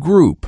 Group.